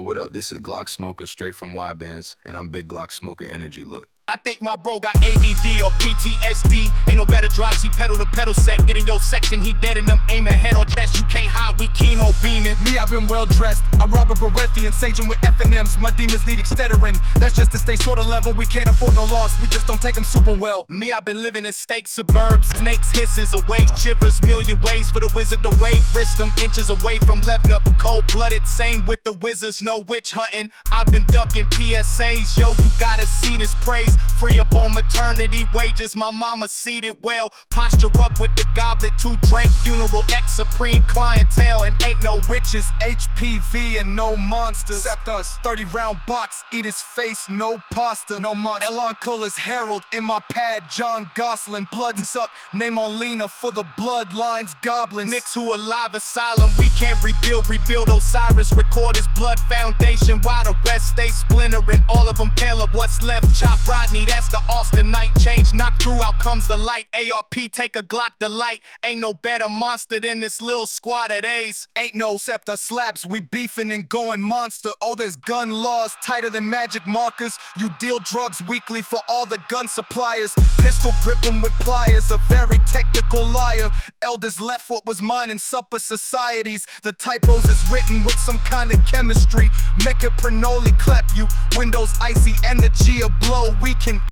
What up? This is Glock Smoker straight from Y Bands, and I'm Big Glock Smoker Energy Look. I think my bro got ADD or PTSD. Ain't no better drops, he pedal to pedal set. Get in your section, he dead in them, aiming head on chest. You can't hide, we chemo beaming. Me, I've been well dressed. I'm Robert Baratheon, saging with F&Ms. My demons need Excedrin. That's just to stay sort of level. We can't afford no loss, we just don't take them super well. Me, I've been living in steak suburbs. Snakes hisses away, shivers, million ways for the wizard to wait. Wrist them inches away from left up, a cold blooded. Same with the wizards, no witch hunting. I've been ducking PSAs, yo, you gotta see this praise. Free up on maternity wages, my mama seated well. Posture up with the goblet, two drink funeral, ex supreme clientele, no riches. HPV and no monsters. Except us. 30 round box, eat his face, no pasta, no monster. Elon Colas Herald in my pad, John Gosling. Blood's up, name on Lena for the bloodlines, goblins. Nicks who alive asylum, we can't rebuild, rebuild Osiris, record his blood foundation. While the rest stay splintering, all of them pale of what's left. Chop Rodney, that's the Austin night change. Knock through, comes the light. ARP, take a Glock delight. Ain't no better monster than this little squad at A's. Ain't no scepter slaps, we beefing and going monster. Oh, there's gun laws tighter than magic markers. You deal drugs weekly for all the gun suppliers. Pistol grip 'em with pliers, a very technical liar. Elders left what was mine in supper societies. The typos is written with some kind of chemistry. Make it Pranoli clap you. Windows icy energy a blow. We can